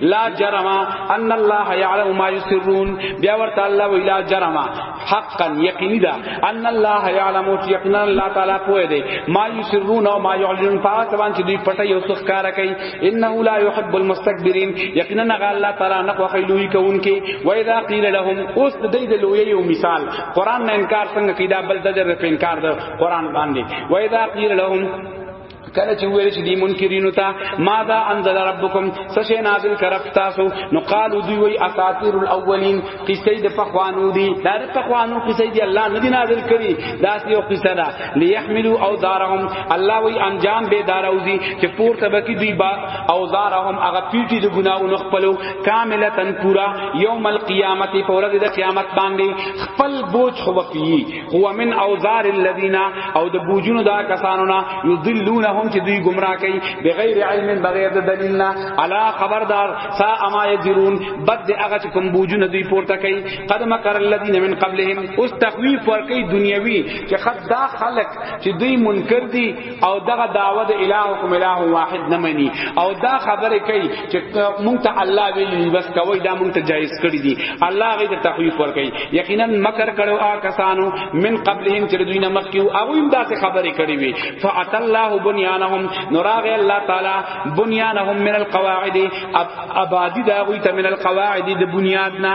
لا جرم ان الله يعلم ما يسرون بیا ورته الله وی لا جرم حقا یقینی دا ان الله يعلم یقینا الله تعالی پوهه دی ما يسرون او ما يعلنون پاس باندې دوی پټه یو څه ښکارا کوي انه لا يحب المستكبرين یقینا هغه الله تعالی نه خوښي لوی کوونکي و اذا قيل لهم اوس د دې د لوی یو مثال قران نه انکار څنګه کیدا بل د دې په انکار د قران باندې و اذا قيل لهم کله چې ویل چې دی منکرینو ته ماذا انزل ربکم سشه نازل کرب تاسو نو قالو دی وی اساطیر الاولین قصې د پخوانو دی دا د پخوانو قصې دی الله نه دی نازل کړي دا یو قصه ده لیحملوا اوزارهم الله وی انجام به داروزی چې پور تبکی دی با اوزارهم هغه پیټي د ګناونو خپلو کاملتن پورا یوم القیامت پورا د قیامت باندې خپل بوج خو وفی هو من اوزار الذين او د بوجونو دا کسانو نه یذلونهم چې دوی گمراه کوي بغیر علم بغیر د دلیل نه الا خبردار سا اما یذرون بد هغه چې کوم بوجونه دوی پورته کوي قد مکر الذين من قبلهم اوس تخویف ورکی دنیوي چې خد دا خلق چې دوی منکر دي او دغه دعوت الہکم الہ واحد نه مني او دا خبره کوي چې مونږ ته الله ویلی بس کوي دا مونږ ته جایز کړی دي الله غي ته تخویف ور کوي یقینا مکر کړو آ کسانو من قبلهم چې دوی نه مخکیو او هم دا څه خبره کړی وي فات الله بنيانهم نوراغ الله تعالی بنيانهم من القواعد ابادی دا غوی ته من القواعد د بنیاد نه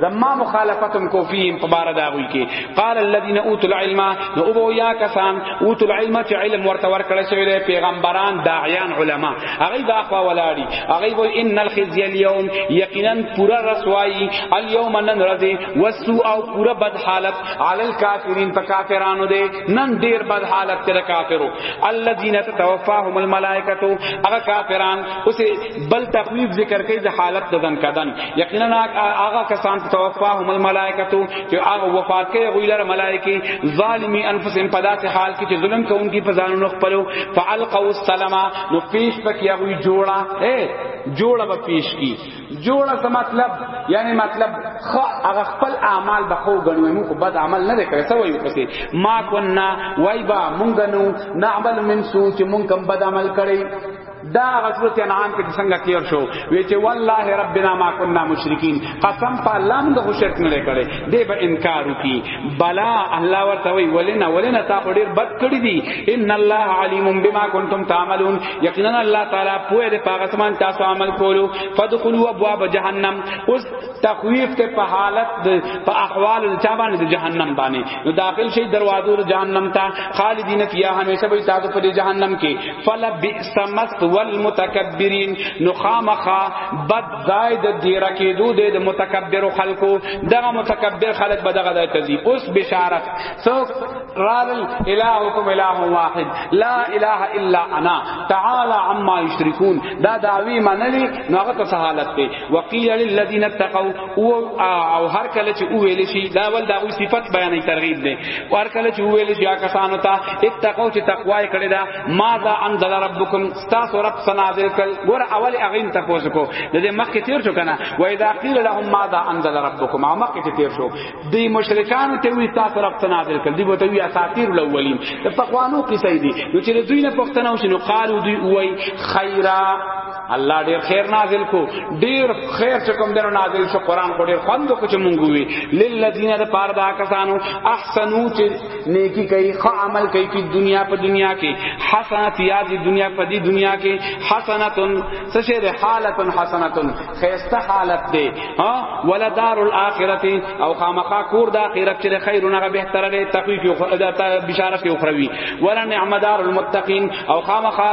زما مخالفتم کو فیهم په بار دا وی کی قال الذين اوتوا العلم نو ابو یا کسان اوتوا العلم چې علم ورته ورکړل شوی دی پیغمبران داعیان علما هغه دا خوا ولاړی هغه وی ان الخزي اليوم یقینا پورا رسوایی اليوم نن رضی وسو او پورا بد حالت علی الکافرین په کافرانو دی نن ډیر بد حالت تر کافرو الذين تتوفاهم الملائکه هغه کافران اوس بل تخویب ذکر کوي د حالت ددن کدن یقینا هغه کسان په توفا هم الملائکتو چې هغه وفات کوي غوی لره ملائکه ظالمی انفسهم په داسې حال کې چې ظلم کوونکی په ځانونو خپلو فالقوا السلام نو پیش پکې هغه جوړه اے جوړه به پیش کی جوړه څه مطلب یعنی مطلب خو هغه خپل اعمال به خو غنو مو خو بد عمل نه کړی څه وایو پسې ما کنا وای با مونږ نو نعمل من سو چې مونږ کم بد عمل کړی دا غزوه انعام کې څنګه تیر شو وی چې والله ربنا ما كنا مشرکین قسم په الله موږ شرک نه کړي دې به انکار وکي بلا الله ورته وی ولنا ولنا تا ډیر بد کړی دي ان الله علیم بما کنتم تعملون یقینا الله تعالی په دې پاک اسمان تاسو عمل کولو فدخلوا ابواب جهنم اوس تخویف ته په حالت په احوال چا باندې د جهنم باندې نو داخل شي دروازو د جهنم ته خالدین فیها همیشه به تاسو په جهنم کې فل بئس مست والمتکبرین نو خامخا بد زائد دیره کې دو د متکبر خلقو دغه متکبر خلق به دغه ځای تزي اوس بشارت سو رال الہکم الہ واحد لا الہ الا انا تعالی عما یشرکون دا دعوی منلی نو هغه ته حالت ته وقیل للذین اتقوا او او هر کله چې ویل شي دا ول دا وی صفت بیانې ترغیب دی او هر کله چې ویل شي کسانو ته اتقوا چې تقوا یې کړی دا ما ذا انزل ربکم تاسو رب سنازل کل ګور اول اغین تاسو کو د دې مخ کې تیر شو کنه و اذا قیل لهم ما ذا انزل ربکم او مخ کې تیر شو دی مشرکان ته وی تاسو رب سنازل کل دی بوته وی اساطیر الاولین د تقوانو قصې دي نو چې دوی نه پښتنه وشي نو قالو دوی وای خیره الله ډیر خیر نازل کو ډیر خیر چې کوم دنو نازل شو قران کو ډیر خوند کو چې مونږ وی للذین د پاره دا کسانو احسنو چې نیکی کوي خو عمل کوي په دنیا په دنیا کې حسنات یاد دنیا په دې دنیا کې حسناتن سشر حالتن حسناتن خیسته حالت دی ها ولدار الاخرته او خامخا کور د اخرت چې خیرونه بهتره دی تخفیف او بشارت اخروی ولنعمدار المتقین او خامخا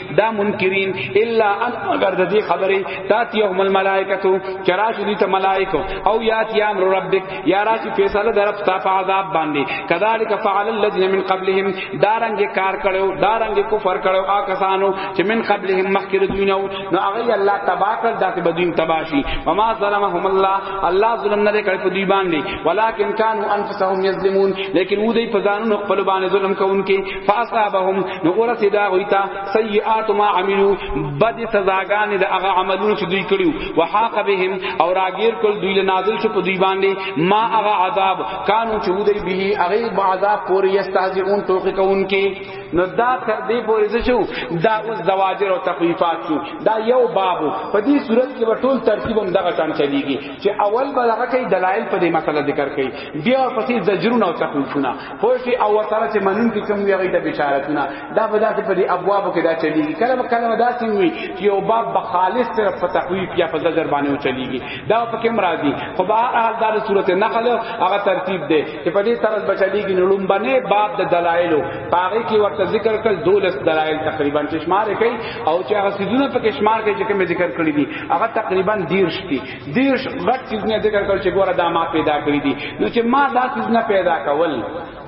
دا منکرین الا ان اگر د دې خبرې تات یوم الملائکتو چراش دي ته ملائکه او یات یا امر ربک یا راش فیصله درف تا په عذاب باندې کذالک فعل الذين من قبلهم دارنګ کار کړو دارنګ کفر کړو آ کسانو چې من قبلهم مخکره دینو نو هغه الله تبا کړ داسې بدین تباشی وما ظلمهم الله الله ظلم نه کړ په دوی باندې ولکن کانوا انفسهم یظلمون لیکن و دې په ځانونو خپل باندې ظلم کوونکې فاصابهم نو ورسید هغه ته سیئات ما عملو بد سزاګان د هغه عملونو چې دوی کړیو وحاق بهم او راګیر کول دوی له نازل شو په دوی باندې ما هغه عذاب کانو چې دوی به هغه عذاب پورې یستهزئون توقی کوونکې نو دا تر دې پورې څه شو دا اوس زواجر او تخفیفات شو دا یو باب په دې صورت کې ټول ترتیب هم دغه شان چلیږي چې اول به هغه کې دلایل په دې مسله ذکر کړي بیا ورپسې زجرونه او تخفیفونه پوښي او ورته چې منون کې کوم ویری د بشارتونه دا به داسې په دې ابواب کې دا چلیږي کله به کله دا څنګه وي چې یو باب به خالص صرف په تخویف یا په زجر باندې و چلیږي دا په کوم راځي خو به هر دا صورت نقل هغه ترتیب دی چې په دې طرز به چلیږي نو لومبنه باب د دلایلو پاره کې ورته ذکر کړ دولس دلایل تقریبا چې شمار کوي او چې هغه سيزونه په کې شمار کوي چې کوم ذکر کړی دي هغه تقریبا 10 دي دیر غټ چیز نه ذکر کول چې ګوره دا ما پیدا کړی دي نو چې ما دا چیز نه پیدا کول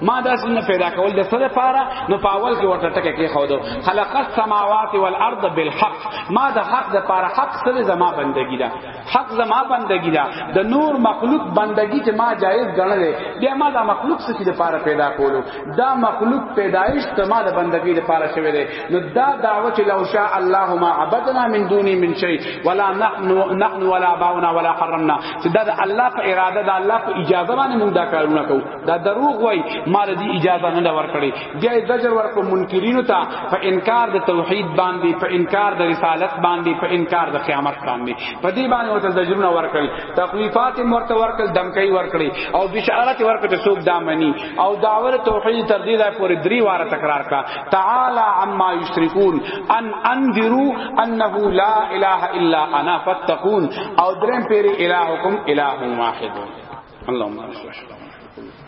ما دا چیز نه پیدا کول د سره پاره نو پاول کې ورته ټکه کې خو دو خلق السماوات والارض بالحق ما دا حق د پاره حق سره زما بندگی دا حق زما بندگی دا د نور مخلوق بندگی چې ما جایز ګڼلې بیا ما دا مخلوق سره د پاره پیدا کولو دا مخلوق پیدایش ته ما د بندگی د پاره شوی دی نو دا دعوه چې لو شاء الله ما عبدنا من دوني من شيء ولا نحن نحن ولا باونا ولا حرمنا چې دا د الله په اراده د الله په اجازه باندې موږ دا کارونه کوو دا دروغ وای مال دي اجازه نه ورکړي بیا زجر ورکو منکرینو ته په انکار د توحید باندې په انکار د رسالت باندې په انکار د قیامت باندې په دې باندې وته زجرونه ورکړي تخویفات مرته ورکړي دمکای ورکړي او بشارت ورکړي څوک دامنی او دعوه توحید تر دې ځای پورې درې واره تکرار کا تعالی عما یشرکون ان انذروا انه لا اله الا انا فاتقون او درم پیر الہکم الہ واحد اللهم صل